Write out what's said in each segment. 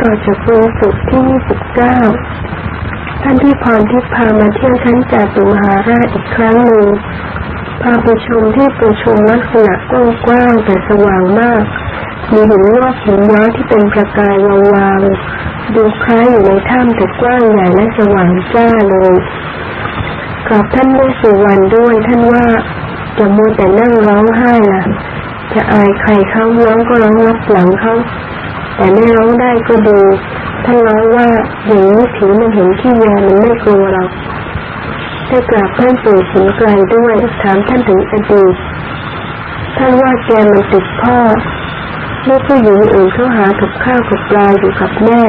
ต่อจากวันศุกร์ที่ 29 ท่านที่พรที่พามาเที่ยวชั้นจาตุมหาราชอีกครั้งหนึ่งพาไปชมที่ประชุมลักษณะกว้างๆแต่สว่างมาก มีหินงอกหินย้อยที่เป็นประกายวาวๆดูคล้ายอยู่ในถ้ำแต่กว้างใหญ่และสว่างจ้าเลยกราบท่านด้วยสุวรรณด้วยท่านว่าจะมัวแต่นั่งร้องไห้ล่ะ จะอายใครเขาร้องก็ร้องรับหลังเขา แต่ไม่ร้องได้ก็ดูท่านร้องว่าอย่างนี้ผีมันเห็นที่แยมันไม่กลัวเราได้กราบท่านปู่สิงไกลด้วยถามท่านถึงอดีตท่านว่าแกมันติดพ่อเมื่อผู้หญิงอื่นเขาหากับข้าวกับปลาอยู่กับแม่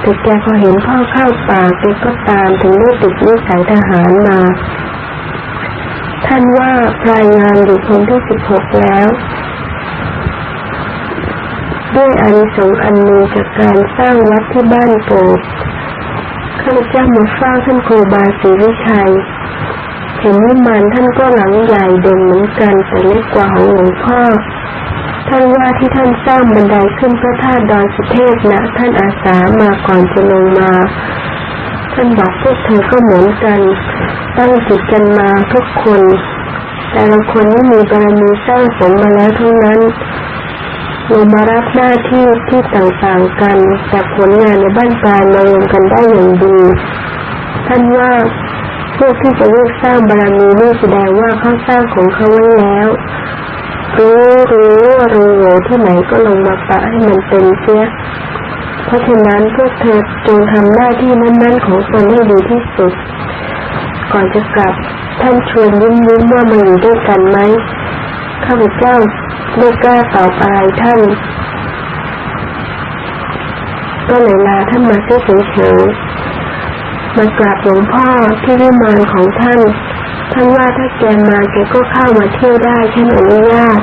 แต่แกพอเห็นพ่อเข้าป่าแกก็ตามถึงได้ติดนิสัยทหารมา ท่านว่าพลายงานอยู่คนที่สิบหกแล้ว ด้วยอานิสงส์อันมีจากการสร้างวัดที่บ้านโปดข้าพเจ้ามาเฝ้าท่านครูบาศรีวิชัยเห็นวิมานท่านก็หลังใหญ่เด่นเหมือนกันแต่เล็กกว่าของหลวงพ่อ ท่านว่าที่ท่านสร้างบันไดขึ้นพระธาตุดอยสุเทพนะท่านอาสามาก่อนจะลงมา ท่านบอกพวกเธอก็เหมือนกัน ตั้งจิตกันมาทุกคน แต่ละคนนี่มีบารมีสร้างสมมาแล้วทั้งนั้น ลงมารับหน้าที่ที่ต่างๆกันแต่ผลงานในบ้านปลายมารวมกันได้อย่างดี ท่านว่าพวกที่จะเลือกสร้างบารมีนี่แสดงว่าเขาสร้างของเขาไว้แล้ว รู้รู้ว่ารู้โหที่ไหนก็ลงมาปะให้มันเป็นเสียเพราะฉะนั้นพวกเธอจงทำหน้าที่นั้นๆของตนให้ดีที่สุด ก่อนจะกลับท่านชวนยิ้มยิ้มว่ามาอยู่ด้วยกันไหมข้าพเจ้า ไม่กล้าตอบอไรท่าน ก็เลยลาท่านมาเฉยๆมากราบหลวงพ่อที่วิมานของท่าน ท่านว่าถ้าแกมาแกก็เข้ามาเที่ยวได้ท่านอนุญาต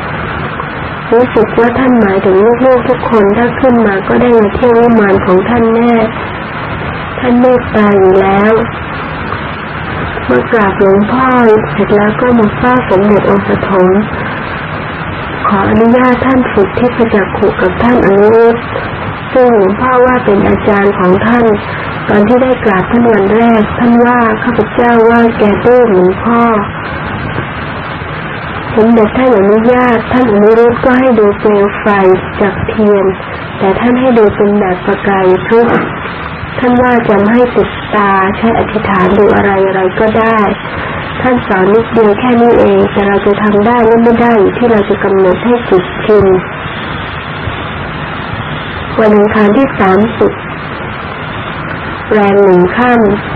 รู้สึกว่าท่านหมายถึงลูกๆทุกคนถ้าขึ้นมาก็ได้มาเที่ยววิมานของท่านแน่ ท่านเมตตาอยู่แล้วเมื่อกราบหลวงพ่อเสร็จแล้วก็มาเฝ้าสมเด็จองค์ปฐม ขออนุญาตท่านฝึกที่ประจักษ์ขุกับท่านอนุรุตซึ่งหลวงพ่อว่าเป็นอาจารย์ของท่าน ตอนที่ได้กราบท่านวันแรก ท่านว่าข้าพเจ้าว่าแกตื้อหลวงพ่อสมเด็จท่านอนุญาตท่านอนุรุตก็ให้ดูเปลวไฟจากเทียน แต่ท่านให้ดูเป็นแบบประกายทุกท่านว่าจะไม่ให้ติดตาใช้อธิษฐานดูอะไรอะไรก็ได้ ท่านสอนนิดเดียวแค่นี้เอง แต่เราจะทำได้หรือไม่ได้อยู่ที่เราจะกำหนดให้จิตกินวันอังคารที่สามสิบแรมหนึ่งค่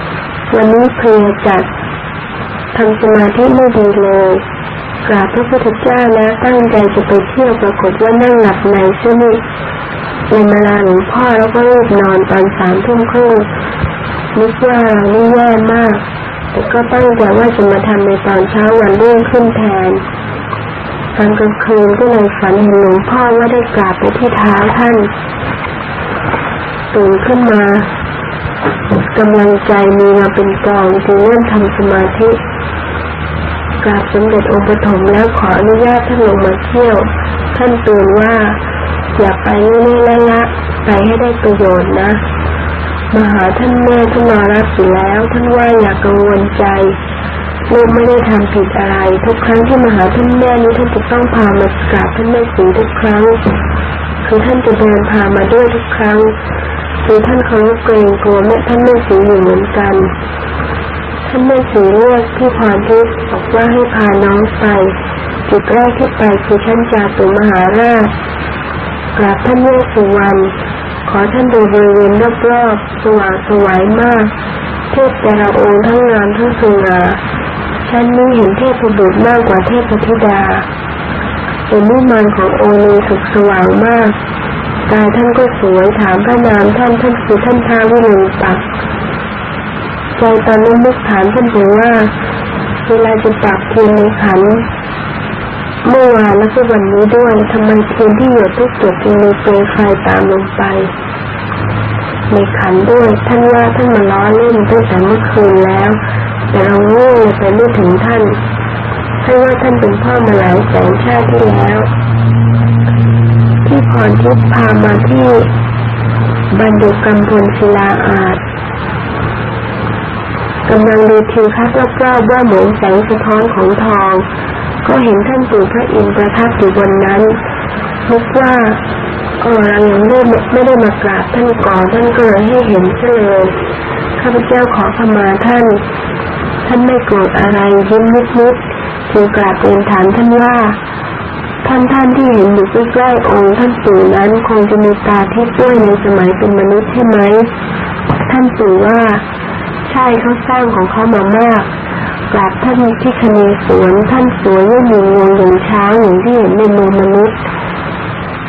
ำวันนี้เพลียจัดทำสมาธิไม่ดีเลยกราบพระพุทธเจ้านะตั้งใจจะไปเที่ยวปรากฏว่านั่งหลับในซึ่งเลยมาลาหลวงพ่อแล้วก็รีบนอนตอนสามทุ่มครึ่งนึกว่านี่แย่มาก ก็ตั้งใจว่าจะมาทำในตอนเช้าวันรุ่งขึ้นแทนตอนกลางคืนก็เลยฝันเห็นหลวงพ่อว่าได้กราบไปที่เท้าท่านตื่นขึ้นมากำลังใจมีมาเป็นกองจึงเริ่มทำสมาธิกราบสมเด็จองค์ปฐมแล้วขออนุญาตท่านลงมาเที่ยว ท่านเตือนว่า อย่าไปนี่ๆละละไปให้ได้ประโยชน์นะ มาหาท่านแม่ท่านมารับอยู่แล้ว ท่านว่าอย่ากังวลใจลูกไม่ได้ทำผิดอะไร ทุกครั้งที่มาหาท่านแม่นี้ท่านจะต้องพามากราบท่านแม่สีทุกครั้ง คือท่านจะเดินพามาด้วยทุกครั้งคือท่านเคารพเกรงกลัวแม่ท่านแม่สีอยู่เหมือนกันท่านแม่สีเรียกพี่พรทิพย์บอกว่าให้พาน้องไปจุดแรกที่ไปคือชั้นจาตุมหาราชกราบท่านแม่สุวรรณ ขอท่านดูบริเวณรอบๆสว่างสวยมาก เทพแต่ละองค์ทั้งงามทั้งสง่าฉันนี้เห็นเทพบุตรมากกว่าเทพธิดาเป็นมุมันขององค์สุขสว่างมากกายท่านก็สวยถามพระนามท่านท่านคือท่านท้าวิรุณปักใจตอนนี้นึกถามท่านถึงว่าเวลาจะปักเทียนในขัน เมื่อวานและก็วันนี้ด้วยทำไมเทียนที่หยดทุกหยดจึงมีเปลวไฟตามลงไปในขันด้วยท่านว่าท่านมาล้อเล่นตั้งแต่เมื่อคืนแล้ว แต่เราโง่ไปไม่ถึงท่านท่านว่าท่านเป็นพ่อมาหลายแสนชาติที่แล้ว ที่พรทิพพามาที่บรรดุกรรมพลศิลาอาจกำลังดูทิวทัศน์รอบๆว่าเหมือนแสงสะท้อนของทอง ก็เห็นท่านปู่พระอินทร์ประทับอยู่บนนั้นนึกว่าเออเรายังไม่ไม่ได้มากราบท่านก่อนท่านก็เลยให้เห็นเฉลยข้าพเจ้าขอขมาท่าน ท่านไม่โกรธอะไรยิ้มนิดๆจึงกราบเรียนถามท่านว่า ท่านท่านที่เห็นอยู่ใกล้ๆองค์ท่านปู่นั้นคงจะมีตาที่ด้วยในสมัยเป็นมนุษย์ใช่ไหมท่านปู่ว่า ใช่เขาสร้างของเขามามาก กราบท่านที่คเนสวนท่านสวยไม่มีงวงอย่างช้างอย่างที่เห็นในมือมนุษย์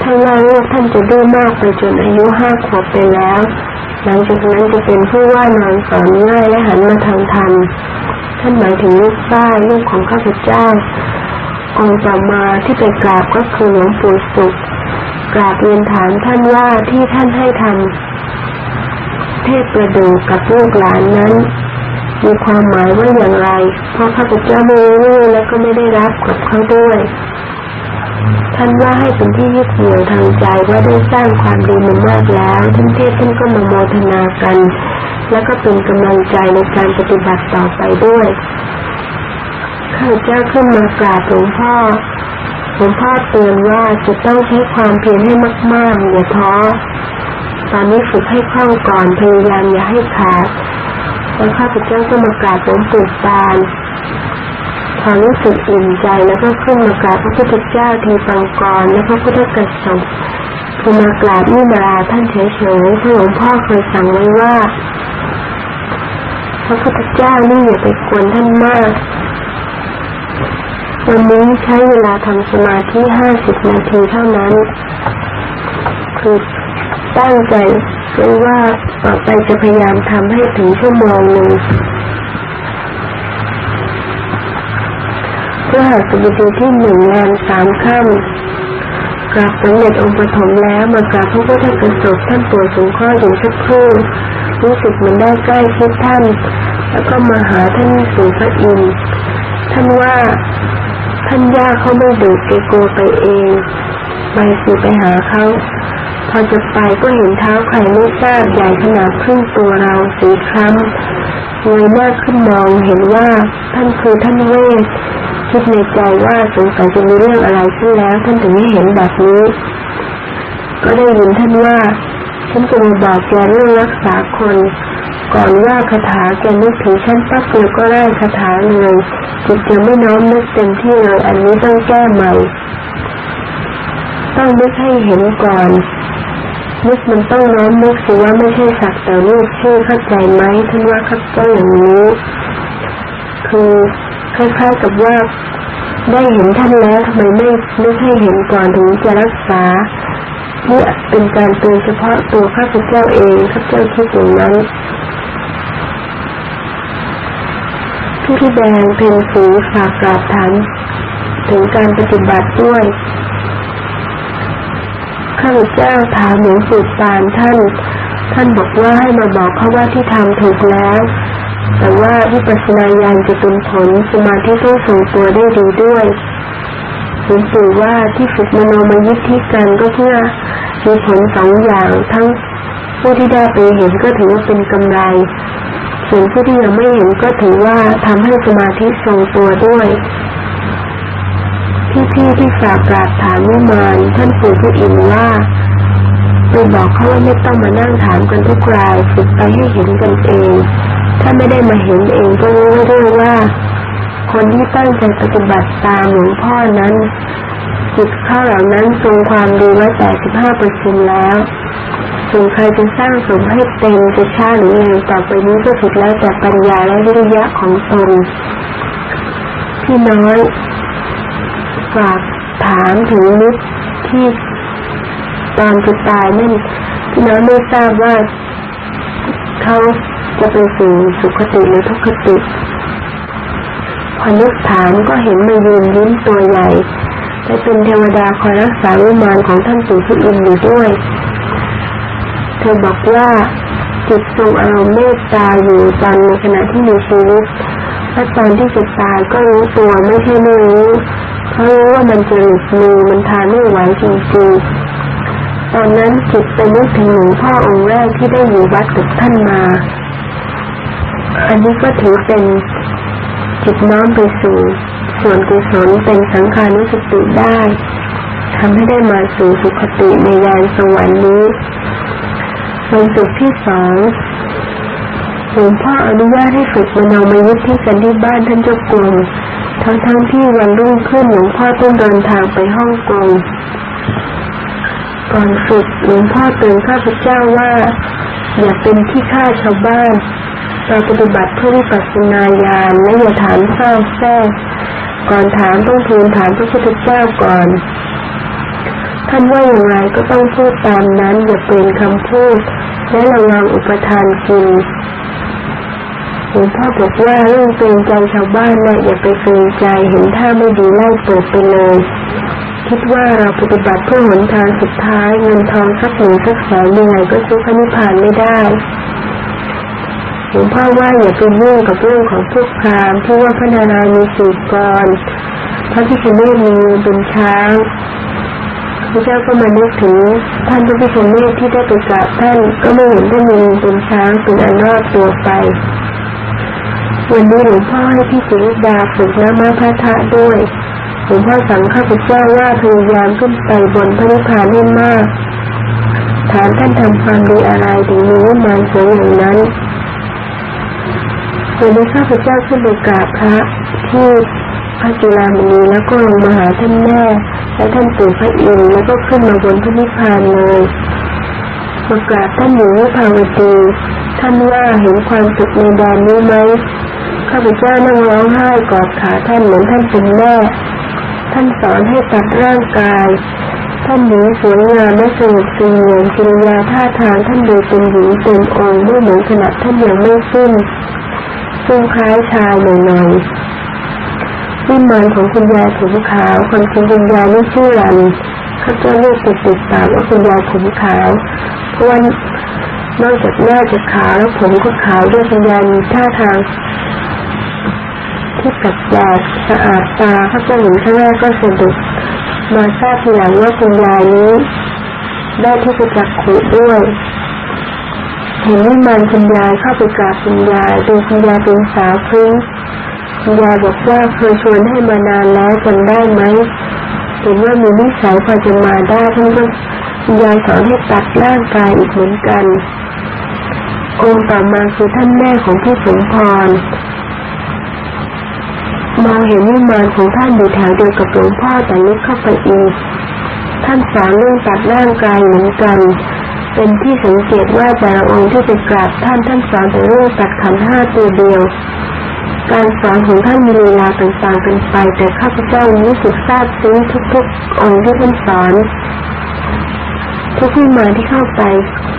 ท่านว่าลูกท่านจะดื้อมากไปจนอายุห้าขวบไปแล้ว หลังจากนั้นจะเป็นผู้ว่านอนสอนง่ายและหันมาทางธรรมท่านหมายถึงลูกป้าลูกของข้าพเจ้าองค์ต่อมาที่ไปกราบก็คือหลวงปู่สุขกราบเรียนถามท่านว่าที่ท่านให้ทำเทพประดูกับลูกหลานนั้น มีความหมายว่าอย่างไร เพราะข้าพเจ้าไม่รู้และก็ไม่ได้รับกับเขาด้วย ท่านว่าให้เป็นที่ยึดเหนี่ยวทางใจว่าได้สร้างความดีมามากแล้วท่านเทพท่านก็มาโมทนากัน แล้วก็เป็นกำลังใจในการปฏิบัติต่อไปด้วยข้าพเจ้าขึ้นมากราบหลวงพ่อหลวงพ่อเตือนว่าจะต้องใช้ความเพียรให้มากๆอย่าท้อตอนนี้ฝึกให้คล่องก่อนพยายามอย่าให้ขาด แล้วข้าพเจ้าก็มากราบหลวงปู่ปานพอรู้สึกอิ่มใจแล้วก็ขึ้นมากราบพระพุทธเจ้าทีปังกรและพระพุทธกสบพอมากราบนี่มาลาท่านเฉยๆพราะหลวงพ่อเคยสั่งไว้ว่า พระพุทธเจ้านี่อย่าไปกวนท่านมาก วันนี้ใช้เวลาทำสมาธิห้าสิบนาทีเท่านั้น คือตั้งใจ ไว้ว่าต่อไปจะพยายามทำให้ถึงชั่วโมงหนึ่งเพื่อหากสบดีที่หนึ่งงานสามค่ำกราบสมเด็จองค์ปฐมแล้วมากราบพระพุทธกสบท่านปวดสูงข้ออยู่สักครู่รู้สึกมันได้ใกล้ชิดท่าน แล้วก็มาหาท่านสู่พระอินทร์ท่านว่าท่านย่าเขาไม่ดูเกโกไปเอง ไปสิไปหาเขา พอจะไปก็เห็นเท้าใครไม่ทราบใหญ่ขนาดครึ่งตัวเราสีคล้ำเงยหน้าขึ้นมองเห็นว่าท่านคือท่านเวทคิดในใจว่าสงสัยจะมีเรื่องอะไรขึ้นแล้ว ท่านถึงไม่เห็นแบบนี้ก็ได้ยินท่านว่าฉันจะมาบอกแกเรื่องรักษาคน ก่อนว่าคาถาแกนึกถึงฉันปั๊บเดียวก็ได้คาถาเลยจิตจะไม่น้อมนึกเต็มที่เลยอันนี้ต้องแก้ใหม่ ต้องนึกให้เห็นก่อน นึกมันต้องน้อมนึกสิว่าไม่ใช่สักแต่รูปชื่อเข้าใจไหมท่านว่าเข้าใจอย่างนี้ คือคล้ายๆกับว่าได้เห็นท่านแล้วทำไมไม่นึกให้เห็นก่อนถึงจะรักษาเนี่เป็นการเตือนเฉพาะตัวข้าพเจ้าเองข้าพเจ้าคิดอย่างนั้นผู้ที่แดงเพนสีฝากกราบถามถึงการปฏิบัติด้วย ข้าพเจ้าถามหลวงปู่ปานท่าน ท่านบอกว่าให้มาบอกเขาว่าที่ทำถูกแล้ว แต่ว่าวิปัสสนาญาณจะเป็นผลสมาธิต้องส่งตัวได้ดีด้วยหลวงปู่ว่าที่ฝึกมโนมยิทธิกันก็เพื่อมีผลสองอย่างทั้งผู้ที่ได้ไปเห็นก็ถือว่าเป็นกำไร ส่วนผู้ที่ยังไม่เห็นก็ถือว่าทำให้สมาธิทรงตัวด้วย พี่ๆที่ฝากกราบถามวิมานท่านปู่ผู้อินว่าไปบอกเขาว่าไม่ต้องมานั่งถามกันทุกรายฝึกไปให้เห็นกันเอง ถ้าไม่ได้มาเห็นเองก็รู้ด้วยว่า คนที่ตั้งใจปฏิบัติตามหลวงพ่อนั้นจิตเข้าเหล่านั้นทรงความดีไว้แปดสิบห้าเปอร์เซ็นแล้วส่วนใครจะสร้างสมให้เต็มจะช้าหรือเร็วต่อไปนี้ก็สุดแล้วแต่ปัญญาและวิริยะของตนพี่น้อย ฝากถามถึงนิดที่ตอนจะตายนั่นพี่น้อยไม่ทราบว่าเขาจะไปสู่สุขติหรือทุกขติพอนึกถามก็เห็นมายืนยิ้มตัวใหญ่และเป็นเทวดาคอยรักษาวิมานของท่านปู่ที่อินอยู่ด้วย เธอบอกว่าจิตทรงอารมณ์เมตตาอยู่ตอนในขณะที่มีชีวิตและตอนที่จะตายก็รู้ตัวไม่ใช่ไม่รู้ เพราะรู้ว่ามันจะหลุดมือมันทานไม่ไหวจริงๆตอนนั้นจิตไปนึกถึงหลวงพ่อองค์แรกที่ได้อยู่วัดกับท่านมา อันนี้ก็ถือเป็นจิตน้อมไปสู่ส่วนกุศลเป็นสังขานุสติได้ทำให้ได้มาสู่สุคติในยานสวรรค์นี้วันศุกร์ที่สองหลวงพ่ออนุญาตให้ฝึกมโนมยุทธที่กันที่บ้านท่านเจ้ากรม ทั้งทั้งที่วันรุ่งขึ้นหลวงพ่อต้องเดินทางไปฮ่องกงก่อนฝึกหลวงพ่อเตือนข้าพเจ้าว่า อย่าเป็นที่ฆ่าชาวบ้าน เราปฏิบัติเพื่อวิปัสสนาญาณและอย่าถามเศร้าวแท้ก่อนถามต้องทูลถามพระพุทธเจ้าก่อนท่านว่าอย่างไรก็ต้องพูดตามนั้นอย่าเป็นคำพูด และระวังอุปทานกิน หลวงพ่อบอกว่าเรื่องเกรงใจชาวบ้านนะอย่าไปเกรงใจเห็นท่าไม่ดีไล่เปิดไปเลยคิดว่าเราปฏิบัติเพื่อหนทางสุดท้ายเงินทองสักหนึ่งสักสองยังไงก็ซื้อพระนิพพานไม่ได้หลวงพ่อว่าอย่าไปยุ่งกับเรื่องของพวกพราหมณ์ที่ว่าพระนารายณ์มีสีกรพระพิฆเนศมีเป็นช้างพระเจ้าก็มานึกถึงท่านพระพิฆเนศที่ได้ไปกราบท่านก็ไม่เห็นได้มีเป็นช้างเป็นอันรอดตัวไป วันนี้หลวงพ่อให้พี่สุริดาฝึกน้ำมาพระธะด้วยหลวงพ่อสั่งข้าพเจ้าว่าพยายามขึ้นไปบนพระนิพพานให้มากถามท่านทำความดีอะไรถึงมีวิมานสวยอย่างนั้นวันนี้ข้าพเจ้าขึ้นไปกราบพระที่พระจุฬามณีแล้วก็ลงมาหาท่านแม่และท่านปู่พระอินทร์แล้วก็ขึ้นมาบนพระนิพพานเลยมากราบท่านหญิงวิภาวดีท่านว่าเห็นความสุขในแดนนี้ไหม ข้าพเจ้านั่งร้องไห้กอดขาท่านเหมือนท่านเป็นแม่ ท่านสอนให้ตัดร่างกาย ท่านหญิงสวยงามและสงบสงบกิริยาท่าทางท่านดูเป็นหญิงเต็มองค์เมื่เหมือนขณะท่านยังไม่สิ้นซึ่งคล้ายชายหน่อยๆวิมานของคุณยายผมขาวคนจริงคุณยายไม่ชื่อรันเขาจะเรียกติดติดปากว่าคุณยายผมขาวเพราะว่านอกจากหน้าจะขาวแล้วผมก็ขาวด้วยคุณยายมีท่าทาง ที่แปลกสะอาดตาเขาจะเห็นครั้งแรกก็สะดุดมาทราบทีหลังว่าคุณยายนี้ ได้ที่จะจักขุด้วยเห็นวิมานคุณยายเข้าไปกราบคุณยายดูคุณยายเป็นสาวพริ้งคุณยายบอกว่าเคยชวนให้มานานแล้วจำได้ไหมเห็นว่ามีนิสัยพอจะมาได้ท่านก็คุณยายสอนให้ตัดร่างกายอีกเหมือนกัน องค์ต่อมาคือท่านแม่ของพี่สมพร มองเห็นวิมานของท่านอยู่แถวเดียวกับหลวงพ่อแต่ลึกเข้าไปอีก ท่านสอนเรื่องตัดร่างกายเหมือนกัน เป็นที่สังเกตว่าแต่ละองค์ที่ไปกราบท่านท่านสอนแต่เรื่องตัดขันห้าตัวเดียว การสอนของท่านมีเวลาต่างๆกันไป แต่ข้าพเจ้ารู้สึกทราบซึ้งทุกๆ องค์ที่ท่านสอนทุกวิมานที่เข้าไป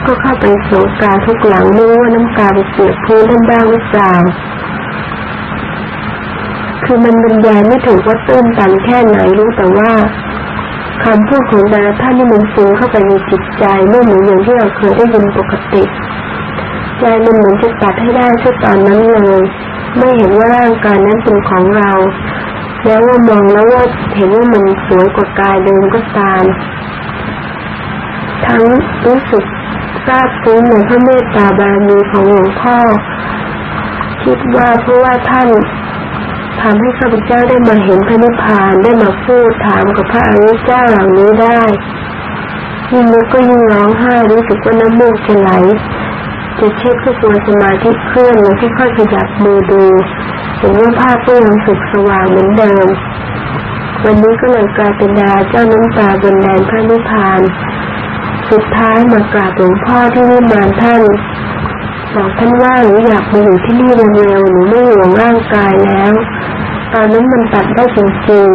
ก็เข้าไปโศกาทุกหลังไม่ว่าน้ำกาไปเปียพื้นท่านบ้างหรือเปล่า คือมันบรรยายไม่ถูกว่าตื้นตันแค่ไหนรู้แต่ว่าคำพูดของดาท่านนี่มันซึงเข้าไปในจิตใจไม่เหมือนอย่างที่เราเคยได้ยินปกติใจมันเหมือนจะตัดให้ได้ช่ตอนนั้นเลยไม่เห็นว่าร่างกายนั้นเป็นของเรา แล้วว่ามองแล้วว่าเห็นว่ามันสวยกว่ากายเดิมก็ตามทั้งรู้สึกทราบซึ้งในพระเมตตาบารมีของหลวงพ่อคิดว่าเพราะว่าท่าน ทำให้ข้าพเจ้าได้มาเห็นพระนิพพานได้มาพูดถามกับพระอริยเจ้าเหล่านี้ได้ยิ่งนึกก็ยิ่งร้องไห้รู้สึกว่าน้ำมูกจะไหลจะเช็ดก็ตัวสมาธิเคลื่อนแล้วค่อยๆขยับมือดูเห็นว่าภาพก็ยังสุขสว่างเหมือนเดิม วันนี้ก็เลยกลายเป็นดาเจ้าน้ำตาบนแดนพระนิพพาน สุดท้ายมากราบหลวงพ่อที่นิมานท่านบอกท่านว่าหนูอยากมาอยู่ที่นี่เร็วๆหนูไม่ห่วงร่างกายแล้ว อนนั้นมันตัดได้จริง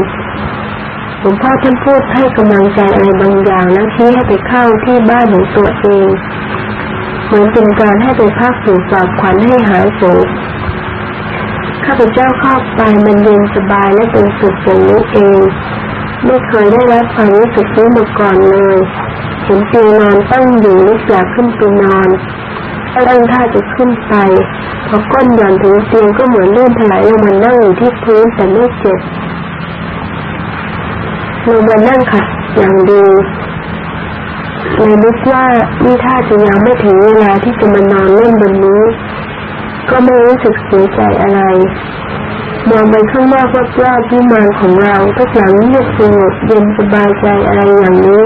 ๆหลวงพ่อท่านพูดให้กำลังใจอะไรบางอย่างแล้วชี้ให้ไปเข้าที่บ้านของตัวเองเหมือนเป็นการให้ไปพักสูดสอบขวัญให้หายโศกข้าพเจ้าเข้าไปมันเย็นสบายและเป็นสุขอย่างนี้เอง ไม่เคยได้รับความรู้สึกนี้มาก่อนเลยเห็นเตียงนอนตั้งอยู่นึกอยากขึ้นไปนอน ตั้งท่าจะขึ้นไป พอก้นหย่อนถึงเตียงก็เหมือนลื่นถลายลงมานั่งอยู่ที่พื้นแต่ไม่เจ็บลงมานั่งขัดอย่างดีเลยนึกว่านี่ถ้าจะยังไม่ถึงเวลาที่จะมานอนเล่นบนนี้ ก็ไม่รู้สึกเสียใจอะไรมองไปข้างนอกว่าวิมานของเราทุกหลังเงียบสงบเย็นสบายใจอะไรอย่างนี้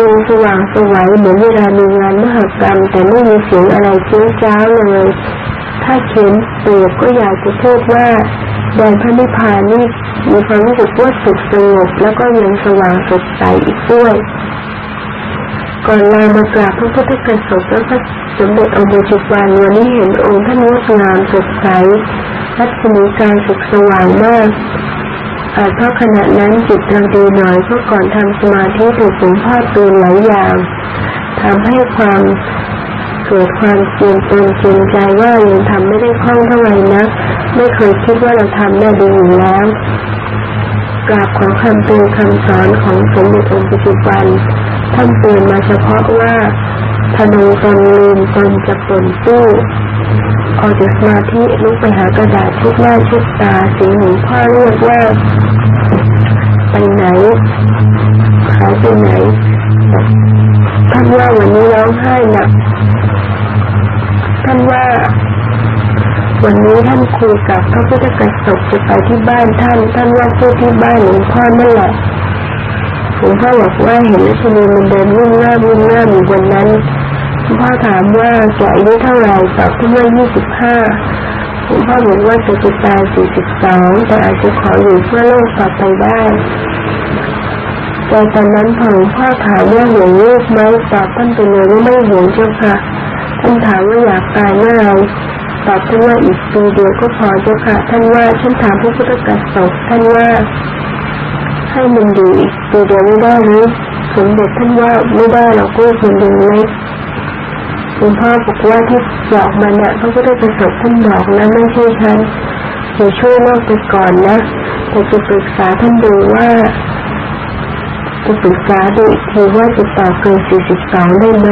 ดูสว่างสวัยเหมือนเวลามีงานมหกรรม แต่ไม่มีเสียงอะไรเชี้จ้าเลย ถ้าเขียนเปรียบก็อยากจะพูดว่าแดนพระนิพพานนี่มีความรู้สึกว่าสุขสงบแล้วก็ยังสว่างสดใสอีกด้วย ก่อนลามากราบพระพุทธกษัตริย์แล้วก็สมเด็จองค์จุบานวันนี้เห็นองค์ท่านงดงามสดใสรัศมีการสุขสว่างมาก อาจเพราะขณะนั้นจิตเราดีหน่อยเพราะก่อนทำสมาธิถูกหลวงพ่อตือนหลายอย่างทำให้ความเกิดความเจียนตนเจียนใจว่ายังทำไม่ได้คล่องเท่าไหร่นะไม่เคยคิดว่าเราทำได้ดีอยู่แล้วกราบขอคำเตือนคำสอนของสมเด็จองค์ปัจจุบันท่านเตือนมาเฉพาะว่าพนงตนลืมตนจะปนตู้ออกจากสมาธิลุกไปหากระดาษชุดหน้าชุดตาสีหนูพ่อเรียกว่า ไปไหนหาไปไหนท่านว่าวันนี้ร้องไห้หนักท่านว่า วันนี้ท่านคุยกับพระพุทธกษัตริย์จะไปที่บ้านท่าน ท่านว่าพูดที่บ้านหลวงพ่อนั่นแหละหลวงพ่อบอกว่าเห็นลัชนีมันเดินวิ่งหน้าวิ่งหน้าอยู่บนนั้นพ่อถามว่าจะอายุเท่าไหร่ตอบที่ว่ายี่สิบห้า คุณพ่อบอกว่าจะจะตายสี่สิบสองแต่อาจจะขออยู่เพื่อโลกต่อไปได้แต่ตอนนั้นพอหลวงพ่อถามว่าห่วงลูกไหมตอบท่านไปเลยว่าไม่ห่วงเจ้าค่ะท่านถามว่าอยากตายเมื่อไรตอบท่านว่าอีกปีเดียวก็พอเจ้าค่ะ ท่านว่าฉันถามพระพุทธกษัตริย์ท่านว่า ให้มันอยู่อีกปีเดียวไม่ได้หรือสมเด็จท่านว่าไม่ได้เราก็คนเดียวเล็ก คุณพ่อบอกว่าที่บอกมาเนี่ยพระพุทธเจ้าท่านบอกนะไม่ใช่ฉันจะช่วยโลกไปก่อนนะแต่จะปรึกษาท่านดูว่าจะปรึกษาดูอีกทีว่าจะต่อเกินสี่สิบสองได้ไหม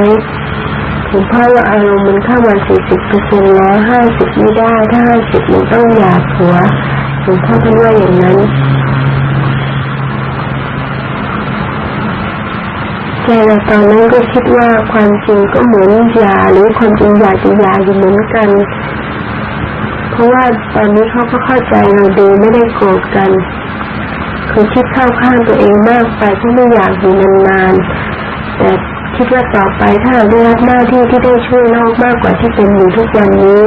คุณพ่อว่าอารมณ์มันเข้ามาสี่สิบเปอร์เซ็นต์แล้วห้าสิบไม่ได้ถ้าห้าสิบมันต้องหยาหัวคุณพ่อท่านว่าอย่างนั้น ใจเราตอนนั้นก็คิดว่าความจริงก็เหมือนยาหรือความจริงยาจะยาอยู่เหมือนกัน เพราะว่าตอนนี้เขาก็เข้าใจเราดีไม่ได้โกรธกันคือคิดเข้าข้างตัวเองมากไปที่ไม่อยากอยู่นานๆแต่คิดว่าต่อไปถ้าเราได้รับหน้าที่ที่ได้ช่วยโลกมากกว่าที่เป็นอยู่ทุกวันนี้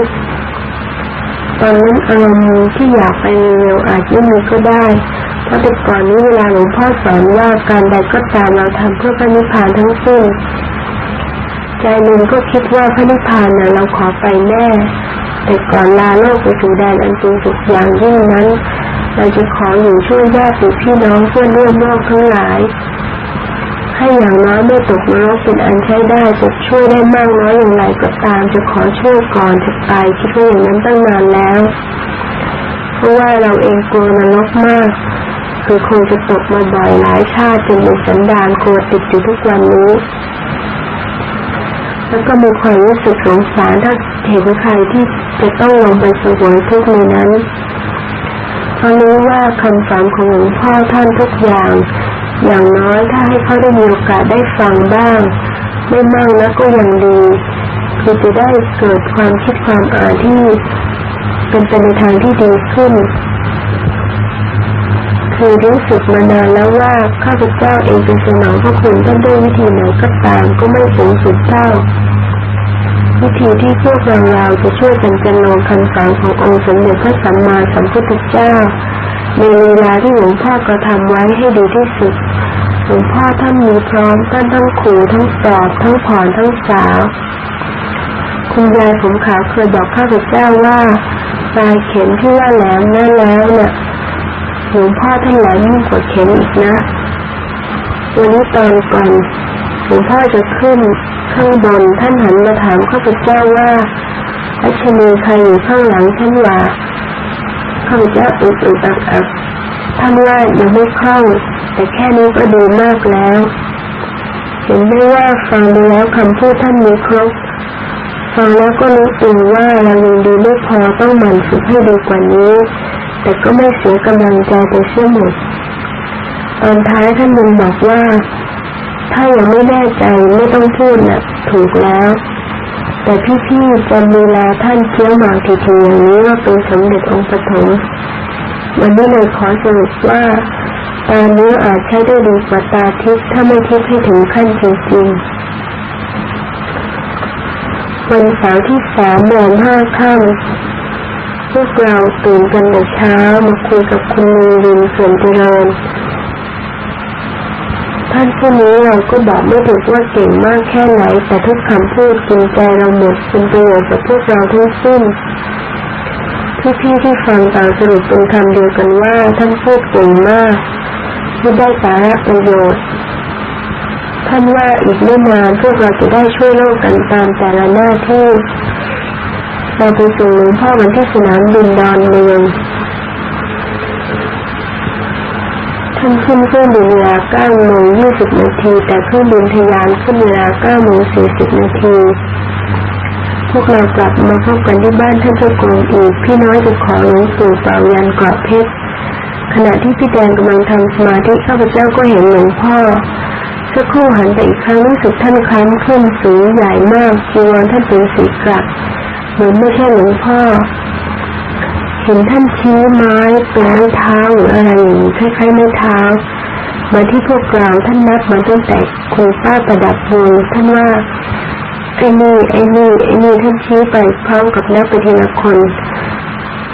ตอนนั้นอารมณ์ที่อยากไปเร็วอาจไม่มีก็ได้ เพราะแต่ก่อนนี้เวลาหลวงพ่อสอนว่าการใดก็ตามเราทำเพื่อพระนิพพานทั้งสิ้นใจหนึ่งก็คิดว่าพระนิพพานนะเราขอไปแน่แต่ก่อนลาโลกไปสู่แดนอันสูงสุดอย่างยิ่งนั้น เราจะขออยู่ช่วยญาติพี่น้องเพื่อนร่วมโลกทั้งหลายให้อย่างน้อยไม่ตกนรกเป็นอันใช้ได้จะช่วยได้มากน้อยอย่างไรก็ตามจะขอช่วยก่อนจะตายคิดว่าอย่างนั้นตั้งนานแล้ว เพราะว่าเราเองกลัวนรกมาก คือคงจะตกมาบ่อยหลายชาติจนเป็นสันดานโคติดอยู่ทุกวันนี้ แล้วก็มีความรู้สึกสงสารถ้าเห็นใครที่จะต้องลงไปสวยทุกในนั้นเพราะรู้ว่าคำสอนของหลวงพ่อท่านทุกอย่าง อย่างน้อยถ้าให้เขาได้มีโอกาสได้ฟังบ้าง ไม่มากแล้วก็ยังดีคือจะได้เกิดความคิดความอ่านที่ เป็นไปในทางที่ดีขึ้น คือรู้สึกมานานแล้วว่าข้าพเจ้าเองเป็นสนองพระคุณท่านด้วยวิธีไหนก็ตามก็ไม่สูงสุดเท่าวิธีที่พวกเราเราจะช่วยกันจันลงคำสอนขององค์สมเด็จพระสัมมาสัมพุทธเจ้าในเวลาที่หลวงพ่อกระทำไว้ให้ดีที่สุดหลวงพ่อท่านมีพร้อมท่านทั้งขู่ทั้งสอบทั้งผ่อนทั้งสาว คุณยายผมขาวเคยบอกข้าพเจ้าว่าปลายเข็มที่ว่าแหลมนั่นแล้วเนี่ย หลวงพ่อท่านแหลมยิ่งกว่าเข็มอีกนะ วันนี้ตอนก่อนหลวงพ่อจะขึ้นข้างบนท่านหันมาถามข้าพเจ้าว่าอัชนีใครอยู่ข้างหลังท่านว่าข้าพเจ้าอึดอึดอักอักท่านว่ายังไม่เข้า แต่แค่นี้ก็ดีมากแล้ว เห็นได้ว่าฟังไปแล้วคำพูดท่านมีครบฟังแล้วก็รู้ตัวว่าเรายังดีไม่พอต้องหมั่นฝึกให้ดีกว่านี้ แต่ก็ไม่เสียกำลังใจไปเสียหมดตอนท้ายท่านมึงบอกว่า ถ้ายังไม่แน่ใจไม่ต้องพูดนะ่ะถูกแล้ว แต่พี่ๆจะมีลาท่านเคี้ยวหมากทีๆอย่างนี้ว่าเป็นสมเด็จองค์ปฐมวันนี้เลยขอสรุปว่าตาเนื้ออาจใช้ได้ดีกว่าตาทิพย์ถ้าไม่ทิพย์ให้ถึงขั้นจริงๆวันเสาร์ที่สามเดือนห้าค่ำ พวกเราตื่นกันแต่เช้ามาคุยกับคุณมีรินส่วนเจริญท่านผู้นี้เราก็บอกไม่ถูกว่าเก่งมากแค่ไหน แต่ทุกคำพูดกินใจเราหมดเป็นประโยชน์กับพวกเราทั้งสิ้นพี่ๆที่ฟังต่างสรุปเป็นคำเดียวกันว่าท่านพูดเก่งมากที่ได้สาระประโยชน์ท่านว่าอีกไม่นานพวกเราจะได้ช่วยโลกกันตามแต่ละหน้าที่ เราไปส่งหลวงพ่อวันที่สนามบินดอนเมืองท่านขึ้นเครื่องบินเวลา9โมง20นาที แต่เครื่องบินทยานขึ้นเวลา9โมง40นาที พวกเรากลับมาพบกันที่บ้านท่านเจ้ากรมอีก พี่น้อยจะขอหลวงปู่เป่ายันเกาะเพชร ขณะที่พี่แดงกำลังทำสมาธิข้าพเจ้าก็เห็นหลวงพ่อสักครู่หันไปอีกครั้งรู้สึกท่านคล้ำขึ้นสูงใหญ่มากจีวรท่านเป็นสีกรัก เหมือนไม่ใช่หลวงพ่อเห็นท่านชี้ไม้เป็นไม้เท้าหรืออะไรอย่างนี้คล้ายๆไม้เท้ามาที่พวกเราท่านนับมาตั้งแต่คุณป้าประดับวงท่านว่าไอ้นี่ไอ้นี่ไอ้นี่ท่านชี้ไปพร้อมกับนับไปทีละคน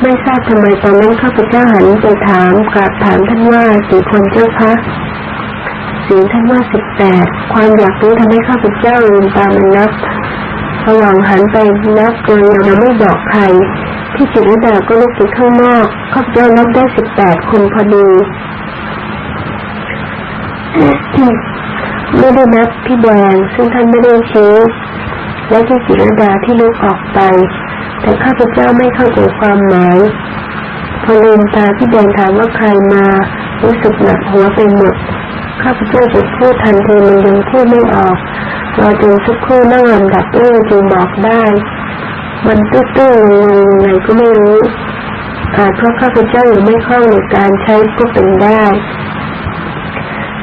ไม่ทราบทำไมตอนนั้นข้าพเจ้าหันไปถามกราบถามท่านว่ากี่คนเจ้าคะสีท่านว่าสิบแปดความอยากรู้ทำให้ข้าพเจ้าลืมตามันนับ รว่างหันไปนับโดยยังไม่บอกใคร ที่จิตรดาก็ลุกไปข้างนอกข้าพเจ้านับได้สิบแปดคนพอดีไม่ได้นับพี่แดงซึ่งท่านไม่ได้ชี้และที่จิรดาที่ลุกออกไป แต่ข้าพเจ้าไม่เข้าใจความหมายพอลืมตาพี่แดงถามว่าใครมา รู้สึกหนักหัวไปหมด ข้าพเจ้าจะพูดทันทีมันยังพูดไม่ออกรอจนสักครู่นั่งลำดับเอื้อจึงบอกได้ มันตื้อๆงงไงก็ไม่รู้อาจเพราะข้าพเจ้ายังไม่คล่องในการใช้ก็เป็นได้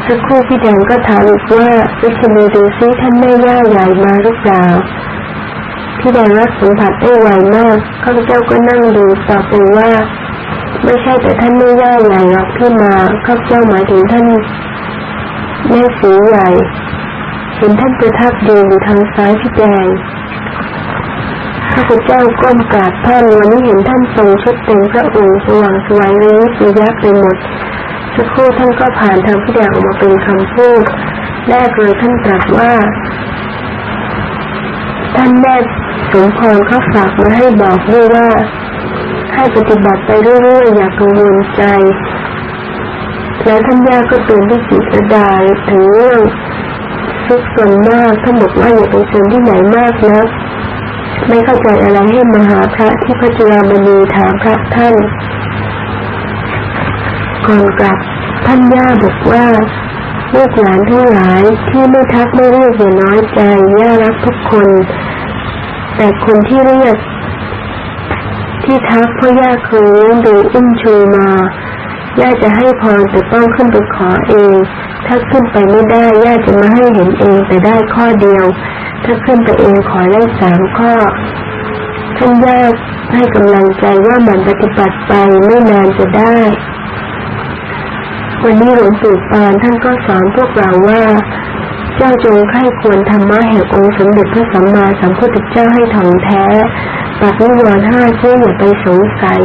สักครู่พี่แดงก็ถามอีกว่าวิชนีดูซิท่านแม่ย่าใหญ่มาหรือเปล่าพี่แดงรับสัมผัสได้ไวมากข้าพเจ้าก็นั่งดูตอบไปว่า ไม่ใช่แต่ท่านแม่ย่าใหญ่หรอกที่มาข้าพเจ้าหมายถึงท่าน แม่สีใหญ่ เห็นท่านประทับยืนอยู่ทางซ้ายพี่แดงข้าพเจ้าก้มกราบท่านวันนี้เห็นท่านทรงชุดเต็มพระองค์สว่างสวยเลยสียักษ์ไปหมดสักครู่ท่านก็ผ่านทางพี่แดงออกมาเป็นคำพูดแรกเลยท่านตรัสว่า ท่านแม่สมพรเขาฝากมาให้บอกด้วยว่าให้ปฏิบัติไปเรื่อยๆอย่ากังวลใจ แล้วท่านย่าก็เตือนที่จิตดาถึงเรื่องทุกส่วนมากท่านบอกว่าอย่าไปเชิญที่ไหนมากนะไม่เข้าใจอะไรให้มหาพระที่พระจุลามณีถามพระท่านก่อนกลับท่านย่าบอกว่าลูกหลานทั้งหลายที่ไม่ทักไม่เรียกอย่าน้อยใจย่ารักทุกคน แต่คนที่เรียกที่ทักเพราะย่าเคยเลี้ยงดูอุ้มชูมา ย่าจะให้พรแต่ต้องขึ้นไปขอเอง ถ้าขึ้นไปไม่ได้ย่าจะมาให้เห็นเองแต่ได้ข้อเดียว ถ้าขึ้นไปเองขอได้สามข้อท่านย่าให้กำลังใจว่ามันปฏิบัติไปไม่นานจะได้ วันนี้หลวงปู่ปานท่านก็สอนพวกเราว่าเจ้าจงไข้ควรธรรมะแห่งองค์สมเด็จพระสัมมาสัมพุทธเจ้าให้ถ่องแท้ ปักนิวรณ์ห้าเชื่ออย่าไปสงสัย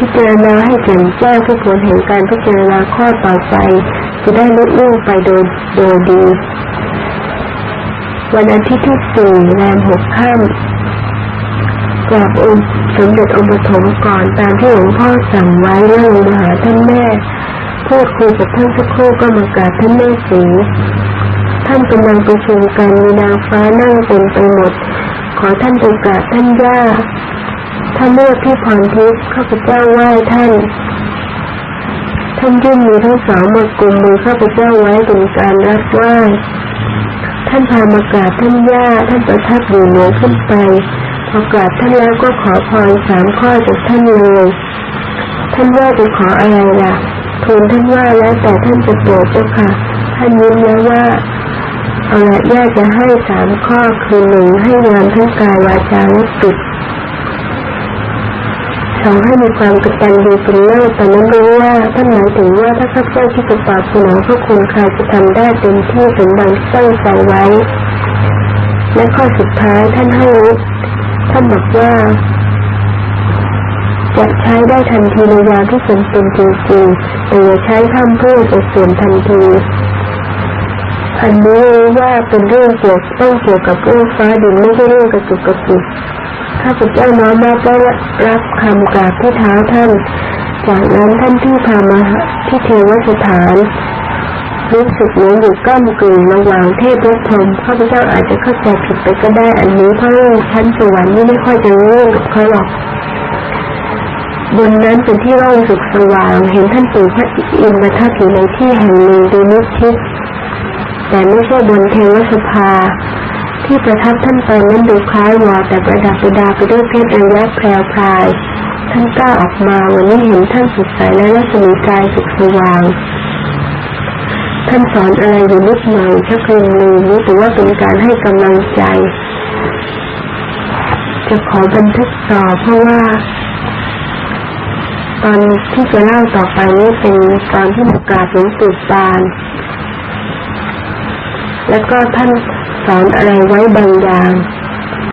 พิจารณาให้แจ่มแจ้งทุกผลแห่งการพิจารณาข้อต่อไป จะได้ลุล่วงไปโดยโดยดี วันอาทิตย์ที่สี่แรมหกค่ำกราบองค์สมเด็จองค์ปฐมก่อนตามที่หลวงพ่อสั่งไว้แล้วลงมหาท่านแม่พูดคุยกับท่านสักครู่ก็มากราบท่านแม่สีท่านกำลังประชุมกันมีนางฟ้านั่งเต็มไปหมด ขอท่านไปกราบท่านย่า ท่าเลือกพี่พรทิพย์ข้าพเจ้าไหว้ท่าน ท่านยื่นมือทั้งสองมากลุ่มมือข้าพเจ้าไว้เป็นการรับไหว้ท่านพามากราบท่านย่าท่านประทับอยู่เหนือขึ้นไปพอกราบท่านแล้วก็ขอพรสามข้อจากท่านเลยท่านว่าจะขออะไรล่ะทูลท่านว่าแล้วแต่ท่านจะโปรดเจ้าค่ะ ท่านยิ้มแล้วว่าเอาละญาจะให้สามข้อคือหนึ่งให้งานทั้งกายวาจาและจิต อให้มีความกตัญญูเป็นเลิศแต่นั้นรู้ว่าท่านหมายถึงว่าถ้าข้าพเจ้าที่จะตอบสนองพระคุณใครจะทำได้เต็มที่สมดังที่ตั้งใจไว้ และข้อสุดท้ายท่านให้ท่านบอกว่าจะใช้ได้ทันทีในยาที่สมเป็นจริงๆแต่อย่าใช้ข้ามพื่อจะเสื่อมทันทีอันนี้ว่าเป็นเรื่องเกี่ยวต้องเกี่ยวกับเรื่องฟ้าดินไม่ใช่เรื่องกระจุกกระปิก ข้าพเจ้าน้อมมาก็รับคำกราบที่เท้าท่าน จากนั้นท่านที่พามาที่เทวสถานรู้สึกเหมือนอยู่ก้ามกึ่งระหว่างเทพและพรหมข้าพเจ้าอาจจะเข้าใจผิดไปก็ได้อันนี้เพราะเรื่องชั้นสวรรค์นี่ไม่ค่อยจะรู้กับเขาหรอกบนนั้นเป็นที่ร่องสุขสว่าง เห็นท่านปู่พระอินทร์ประทับอยู่ในที่แห่งหนึ่งดูนิชิตแต่ไม่ใช่บนเทวสภา ที่ประทับท่านตอนนั้นดูคล้ายวอแต่ประดับประดาไปด้วยเพชรระยะแพรวพราย ท่านกล้าออกมาวันนี้เห็นท่านสดใสและรัศมีกายสุขสว่าง ท่านสอนอะไรอยู่นิดหน่อยชักลืมลืมรู้แต่ว่าเป็นการให้กำลังใจ จะขอบันทึกต่อเพราะว่า ตอนที่จะเล่าต่อไปนี้เป็นตอนที่มากาบหลวงปู่ปาน แล้วก็ท่าน อนอะไรไว้บางอย่าง